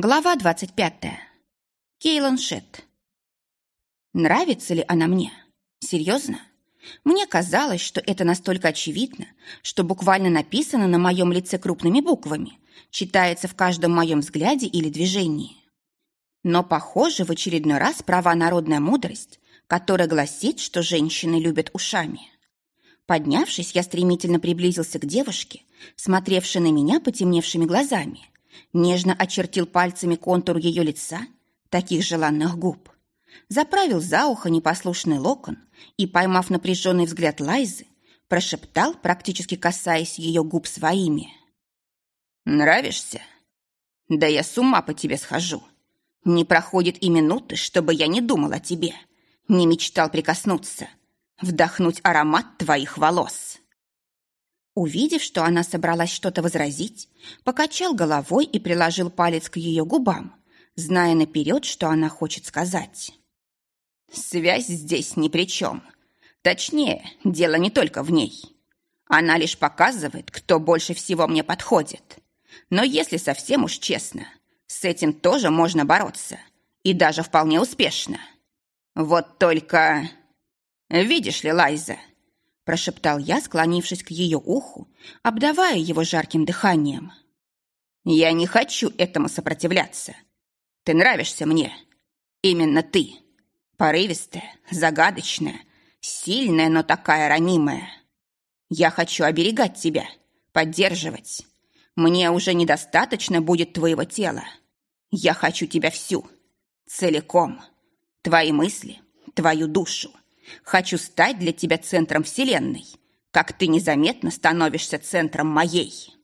Глава 25. Кейлан Шетт. Нравится ли она мне? Серьезно? Мне казалось, что это настолько очевидно, что буквально написано на моем лице крупными буквами, читается в каждом моем взгляде или движении. Но, похоже, в очередной раз права народная мудрость, которая гласит, что женщины любят ушами. Поднявшись, я стремительно приблизился к девушке, смотревшей на меня потемневшими глазами – нежно очертил пальцами контур ее лица, таких желанных губ, заправил за ухо непослушный локон и, поймав напряженный взгляд Лайзы, прошептал, практически касаясь ее губ своими. «Нравишься? Да я с ума по тебе схожу. Не проходит и минуты, чтобы я не думал о тебе, не мечтал прикоснуться, вдохнуть аромат твоих волос». Увидев, что она собралась что-то возразить, покачал головой и приложил палец к ее губам, зная наперед, что она хочет сказать. «Связь здесь ни при чем. Точнее, дело не только в ней. Она лишь показывает, кто больше всего мне подходит. Но если совсем уж честно, с этим тоже можно бороться. И даже вполне успешно. Вот только... Видишь ли, Лайза, прошептал я, склонившись к ее уху, обдавая его жарким дыханием. «Я не хочу этому сопротивляться. Ты нравишься мне. Именно ты. Порывистая, загадочная, сильная, но такая ранимая. Я хочу оберегать тебя, поддерживать. Мне уже недостаточно будет твоего тела. Я хочу тебя всю, целиком. Твои мысли, твою душу, Хочу стать для тебя центром вселенной, как ты незаметно становишься центром моей.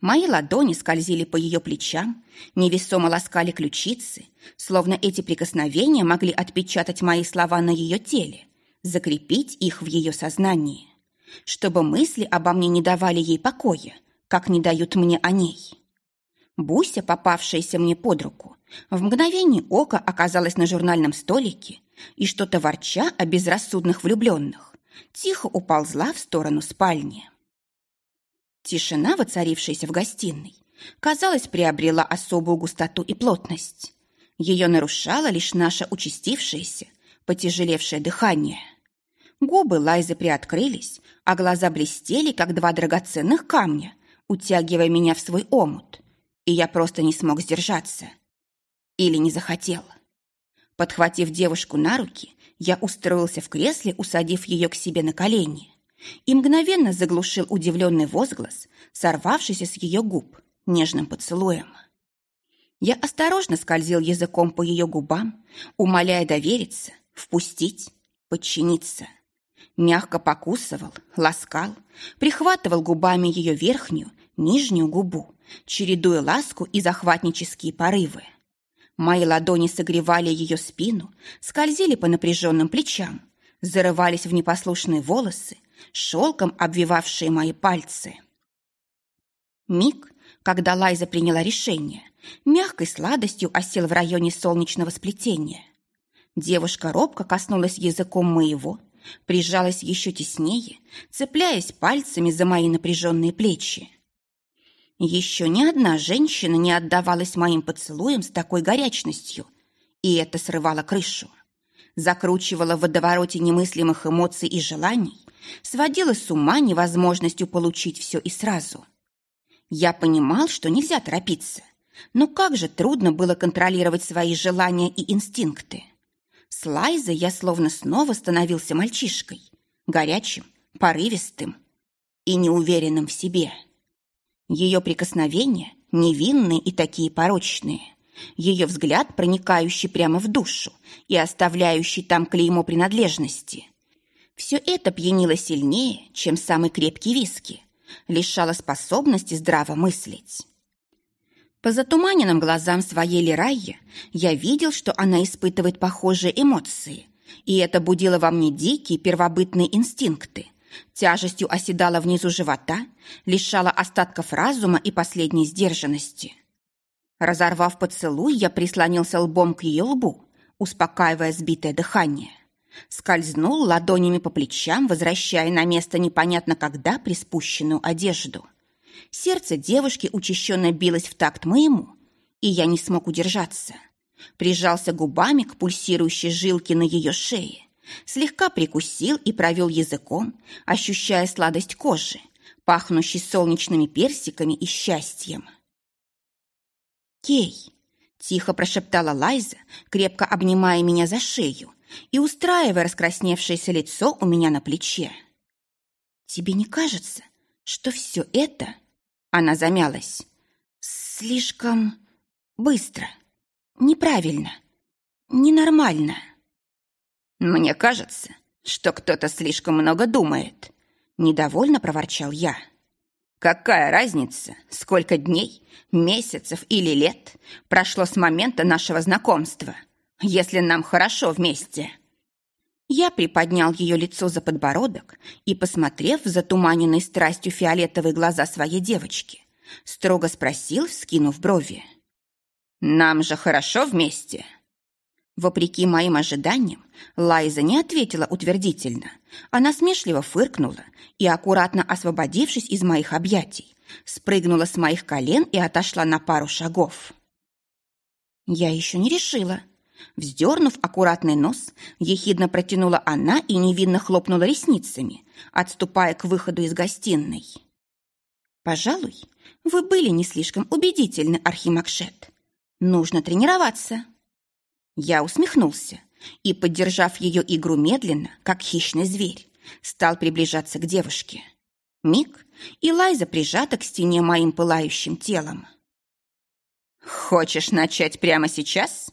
Мои ладони скользили по ее плечам, невесомо ласкали ключицы, словно эти прикосновения могли отпечатать мои слова на ее теле, закрепить их в ее сознании, чтобы мысли обо мне не давали ей покоя, как не дают мне о ней. Буся, попавшаяся мне под руку, в мгновение ока оказалась на журнальном столике и что-то ворча о безрассудных влюбленных, тихо уползла в сторону спальни. Тишина, воцарившаяся в гостиной, казалось, приобрела особую густоту и плотность. Ее нарушало лишь наше участившееся, потяжелевшее дыхание. Губы Лайзы приоткрылись, а глаза блестели, как два драгоценных камня, утягивая меня в свой омут, и я просто не смог сдержаться. Или не захотел. Подхватив девушку на руки, я устроился в кресле, усадив ее к себе на колени, и мгновенно заглушил удивленный возглас, сорвавшийся с ее губ нежным поцелуем. Я осторожно скользил языком по ее губам, умоляя довериться, впустить, подчиниться. Мягко покусывал, ласкал, прихватывал губами ее верхнюю, нижнюю губу, чередуя ласку и захватнические порывы. Мои ладони согревали ее спину, скользили по напряженным плечам, зарывались в непослушные волосы, шелком обвивавшие мои пальцы. Миг, когда Лайза приняла решение, мягкой сладостью осел в районе солнечного сплетения. Девушка робко коснулась языком моего, прижалась еще теснее, цепляясь пальцами за мои напряженные плечи. Еще ни одна женщина не отдавалась моим поцелуям с такой горячностью, и это срывало крышу. Закручивало в водовороте немыслимых эмоций и желаний, сводило с ума невозможностью получить все и сразу. Я понимал, что нельзя торопиться, но как же трудно было контролировать свои желания и инстинкты. С Лайзой я словно снова становился мальчишкой, горячим, порывистым и неуверенным в себе. Ее прикосновения невинные и такие порочные. Ее взгляд, проникающий прямо в душу и оставляющий там клеймо принадлежности. Все это пьянило сильнее, чем самый крепкий виски, лишало способности здраво мыслить. По затуманенным глазам своей Лерайя я видел, что она испытывает похожие эмоции, и это будило во мне дикие первобытные инстинкты – тяжестью оседала внизу живота, лишала остатков разума и последней сдержанности. Разорвав поцелуй, я прислонился лбом к ее лбу, успокаивая сбитое дыхание. Скользнул ладонями по плечам, возвращая на место непонятно когда приспущенную одежду. Сердце девушки учащенно билось в такт моему, и я не смог удержаться. Прижался губами к пульсирующей жилке на ее шее, слегка прикусил и провел языком, ощущая сладость кожи, пахнущей солнечными персиками и счастьем. «Кей!» – тихо прошептала Лайза, крепко обнимая меня за шею и устраивая раскрасневшееся лицо у меня на плече. «Тебе не кажется, что все это...» Она замялась. «Слишком быстро, неправильно, ненормально». «Мне кажется, что кто-то слишком много думает», — недовольно проворчал я. «Какая разница, сколько дней, месяцев или лет прошло с момента нашего знакомства, если нам хорошо вместе?» Я приподнял ее лицо за подбородок и, посмотрев в затуманенные страстью фиолетовые глаза своей девочки, строго спросил, скинув брови. «Нам же хорошо вместе?» Вопреки моим ожиданиям, Лайза не ответила утвердительно. Она смешливо фыркнула и, аккуратно освободившись из моих объятий, спрыгнула с моих колен и отошла на пару шагов. Я еще не решила. Вздернув аккуратный нос, ехидно протянула она и невинно хлопнула ресницами, отступая к выходу из гостиной. «Пожалуй, вы были не слишком убедительны, Архимакшет. Нужно тренироваться». Я усмехнулся и, поддержав ее игру медленно, как хищный зверь, стал приближаться к девушке. Миг, и Лайза прижата к стене моим пылающим телом. «Хочешь начать прямо сейчас?»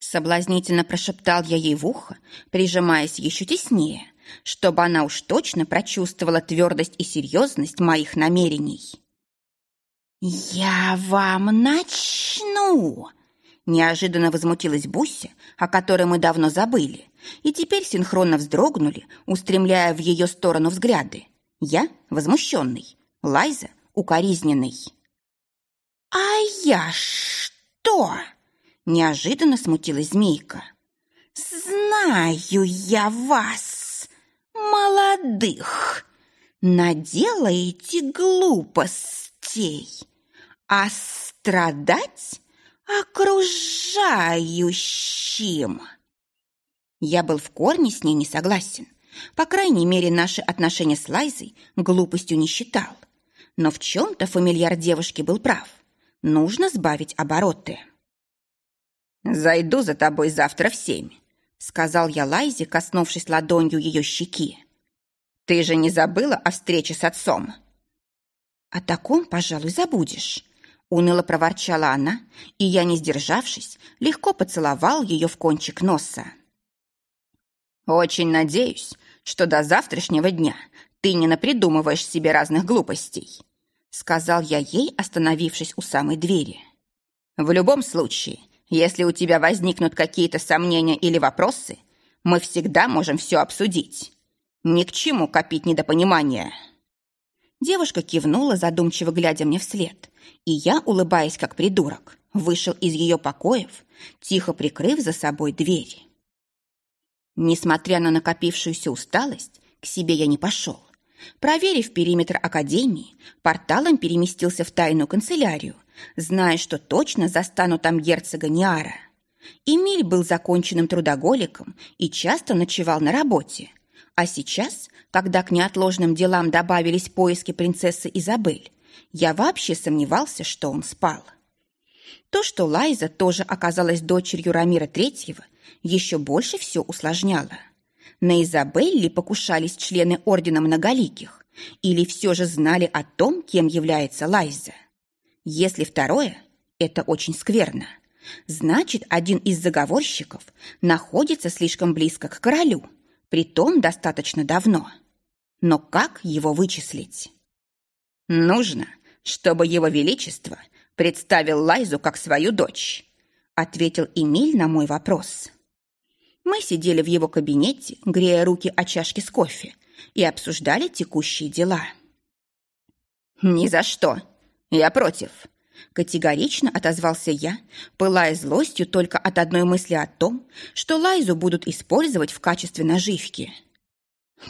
Соблазнительно прошептал я ей в ухо, прижимаясь еще теснее, чтобы она уж точно прочувствовала твердость и серьезность моих намерений. «Я вам начну!» Неожиданно возмутилась Буся, о которой мы давно забыли, и теперь синхронно вздрогнули, устремляя в ее сторону взгляды. Я возмущенный, Лайза укоризненный. «А я что?» Неожиданно смутилась змейка. «Знаю я вас, молодых! Наделаете глупостей, а страдать окружающим!» Я был в корне с ней не согласен. По крайней мере, наши отношения с Лайзой глупостью не считал. Но в чем-то фамильяр девушки был прав. Нужно сбавить обороты. «Зайду за тобой завтра в семь», — сказал я Лайзе, коснувшись ладонью ее щеки. «Ты же не забыла о встрече с отцом?» «О таком, пожалуй, забудешь», — уныло проворчала она, и я, не сдержавшись, легко поцеловал ее в кончик носа. «Очень надеюсь, что до завтрашнего дня ты не напридумываешь себе разных глупостей», — сказал я ей, остановившись у самой двери. «В любом случае, если у тебя возникнут какие-то сомнения или вопросы, мы всегда можем все обсудить. Ни к чему копить недопонимания». Девушка кивнула, задумчиво глядя мне вслед, и я, улыбаясь как придурок, вышел из ее покоев, тихо прикрыв за собой дверь. Несмотря на накопившуюся усталость, к себе я не пошел. Проверив периметр академии, порталом переместился в тайную канцелярию, зная, что точно застану там герцога Ниара. Эмиль был законченным трудоголиком и часто ночевал на работе. А сейчас, когда к неотложным делам добавились поиски принцессы Изабель, я вообще сомневался, что он спал. То, что Лайза тоже оказалась дочерью Рамира Третьего, еще больше все усложняло. На Изабель ли покушались члены Ордена Многоликих, или все же знали о том, кем является Лайза? Если второе, это очень скверно. Значит, один из заговорщиков находится слишком близко к королю, притом достаточно давно. Но как его вычислить? Нужно, чтобы его величество представил Лайзу как свою дочь, ответил Эмиль на мой вопрос. Мы сидели в его кабинете, грея руки о чашке с кофе, и обсуждали текущие дела. «Ни за что!» «Я против», — категорично отозвался я, пылая злостью только от одной мысли о том, что Лайзу будут использовать в качестве наживки.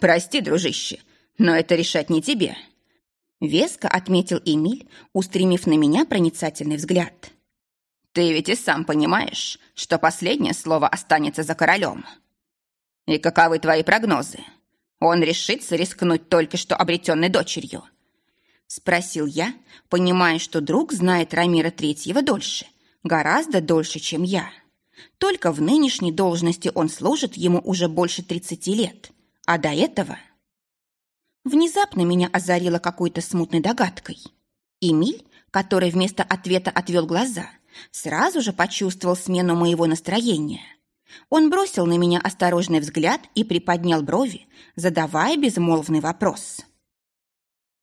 «Прости, дружище, но это решать не тебе. Веско отметил Эмиль, устремив на меня проницательный взгляд. «Ты ведь и сам понимаешь, что последнее слово останется за королем. И каковы твои прогнозы? Он решится рискнуть только что обретенной дочерью?» Спросил я, понимая, что друг знает Рамира Третьего дольше, гораздо дольше, чем я. Только в нынешней должности он служит ему уже больше тридцати лет, а до этого... Внезапно меня озарило какой-то смутной догадкой. Эмиль, который вместо ответа отвел глаза, сразу же почувствовал смену моего настроения. Он бросил на меня осторожный взгляд и приподнял брови, задавая безмолвный вопрос.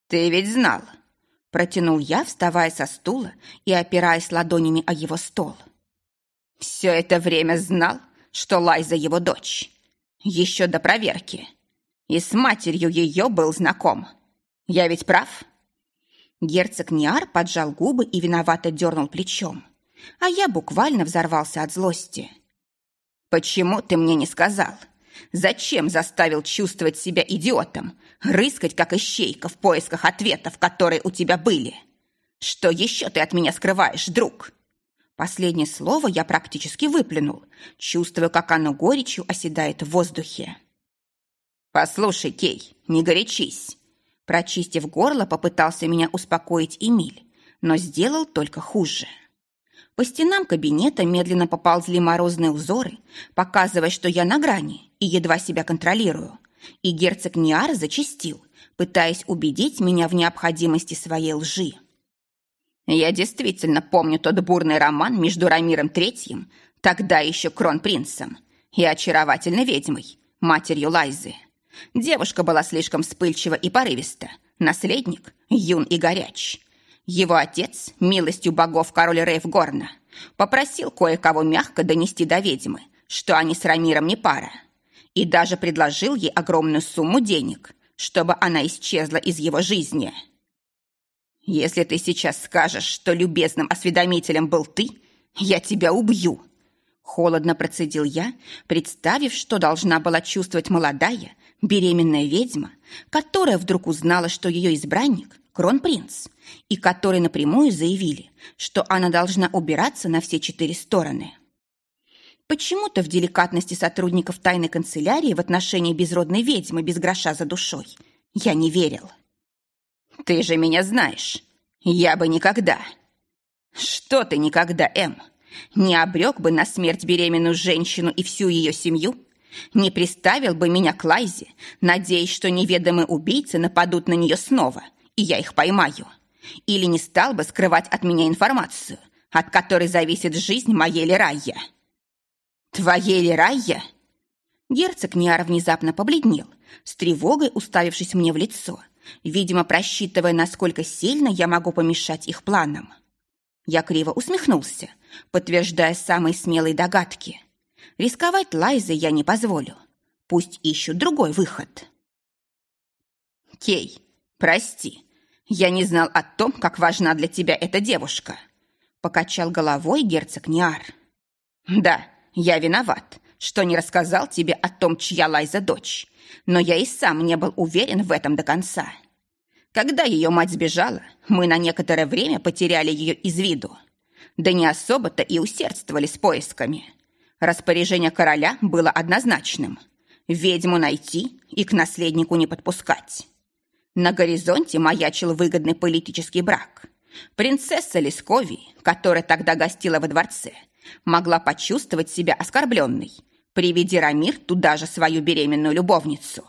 «Ты ведь знал?» Протянул я, вставая со стула и опираясь ладонями о его стол. «Все это время знал, что Лайза его дочь. Еще до проверки и с матерью ее был знаком. Я ведь прав?» Герцог Ниар поджал губы и виновато дернул плечом, а я буквально взорвался от злости. «Почему ты мне не сказал? Зачем заставил чувствовать себя идиотом, рыскать как ищейка в поисках ответов, которые у тебя были? Что еще ты от меня скрываешь, друг?» Последнее слово я практически выплюнул, чувствуя, как оно горечью оседает в воздухе. «Послушай, Кей, не горячись!» Прочистив горло, попытался меня успокоить Эмиль, но сделал только хуже. По стенам кабинета медленно поползли морозные узоры, показывая, что я на грани и едва себя контролирую. И герцог Ниар зачастил, пытаясь убедить меня в необходимости своей лжи. Я действительно помню тот бурный роман между Рамиром Третьим, тогда еще кронпринцем, и очаровательной ведьмой, матерью Лайзы. Девушка была слишком вспыльчива и порывиста. Наследник юн и горяч. Его отец, милостью богов король Рейв Горна, попросил кое-кого мягко донести до ведьмы, что они с Рамиром не пара. И даже предложил ей огромную сумму денег, чтобы она исчезла из его жизни. «Если ты сейчас скажешь, что любезным осведомителем был ты, я тебя убью!» Холодно процедил я, представив, что должна была чувствовать молодая, беременная ведьма, которая вдруг узнала, что ее избранник – кронпринц, и которой напрямую заявили, что она должна убираться на все четыре стороны. Почему-то в деликатности сотрудников тайной канцелярии в отношении безродной ведьмы без гроша за душой я не верил. «Ты же меня знаешь. Я бы никогда...» «Что ты никогда, Эм? Не обрек бы на смерть беременную женщину и всю ее семью?» Не приставил бы меня к Лайзе, надеясь, что неведомые убийцы нападут на нее снова, и я их поймаю. Или не стал бы скрывать от меня информацию, от которой зависит жизнь моей Лерайя. Твоей Лерайя? Герцог Ниар внезапно побледнел, с тревогой уставившись мне в лицо, видимо, просчитывая, насколько сильно я могу помешать их планам. Я криво усмехнулся, подтверждая самые смелые догадки – Рисковать Лайзе я не позволю. Пусть ищут другой выход. Кей, прости, я не знал о том, как важна для тебя эта девушка. Покачал головой герцог Ниар. Да, я виноват, что не рассказал тебе о том, чья Лайза дочь. Но я и сам не был уверен в этом до конца. Когда ее мать сбежала, мы на некоторое время потеряли ее из виду. Да не особо-то и усердствовали с поисками. Распоряжение короля было однозначным. Ведьму найти и к наследнику не подпускать. На горизонте маячил выгодный политический брак. Принцесса Лескови, которая тогда гостила во дворце, могла почувствовать себя оскорбленной, приведи Рамир туда же свою беременную любовницу.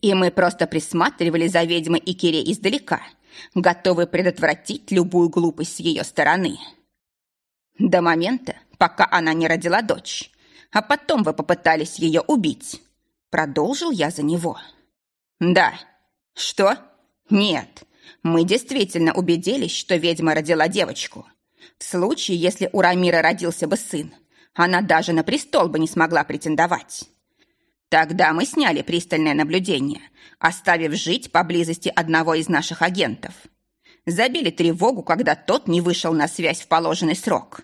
И мы просто присматривали за ведьмой Икире издалека, готовы предотвратить любую глупость с ее стороны. До момента, пока она не родила дочь. А потом вы попытались ее убить. Продолжил я за него. Да. Что? Нет. Мы действительно убедились, что ведьма родила девочку. В случае, если у Рамира родился бы сын, она даже на престол бы не смогла претендовать. Тогда мы сняли пристальное наблюдение, оставив жить поблизости одного из наших агентов. Забили тревогу, когда тот не вышел на связь в положенный срок.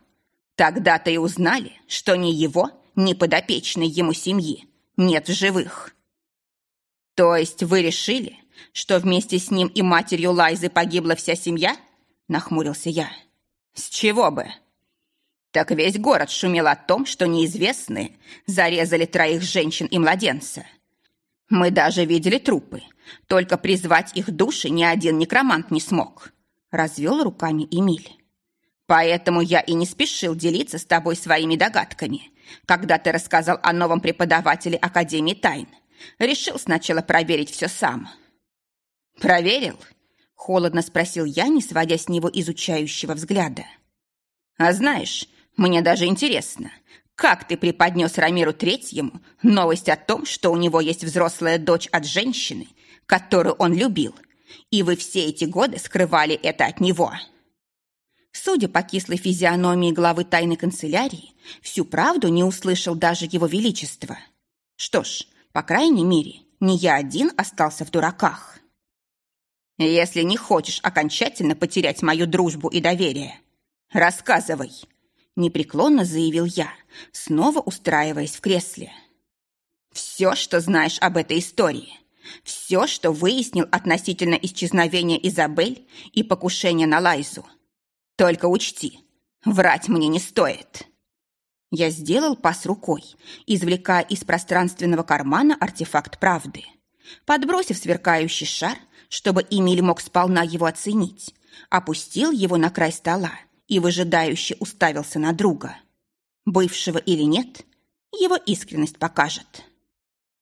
Тогда-то и узнали, что ни его, ни подопечной ему семьи нет в живых. То есть вы решили, что вместе с ним и матерью Лайзы погибла вся семья?» – нахмурился я. «С чего бы?» Так весь город шумел о том, что неизвестные зарезали троих женщин и младенца. Мы даже видели трупы, только призвать их души ни один некромант не смог. Развел руками Эмиль. Поэтому я и не спешил делиться с тобой своими догадками, когда ты рассказал о новом преподавателе Академии тайн. Решил сначала проверить все сам. Проверил? Холодно спросил я, не сводя с него изучающего взгляда. А знаешь, мне даже интересно, как ты преподнес Рамиру Третьему новость о том, что у него есть взрослая дочь от женщины, которую он любил, и вы все эти годы скрывали это от него?» Судя по кислой физиономии главы тайной канцелярии, всю правду не услышал даже его величество. Что ж, по крайней мере, не я один остался в дураках. Если не хочешь окончательно потерять мою дружбу и доверие, рассказывай, непреклонно заявил я, снова устраиваясь в кресле. «Все, что знаешь об этой истории, все, что выяснил относительно исчезновения Изабель и покушения на Лайзу. Только учти, врать мне не стоит». Я сделал пас рукой, извлекая из пространственного кармана артефакт правды. Подбросив сверкающий шар, чтобы Эмиль мог сполна его оценить, опустил его на край стола и выжидающе уставился на друга. Бывшего или нет, его искренность покажет.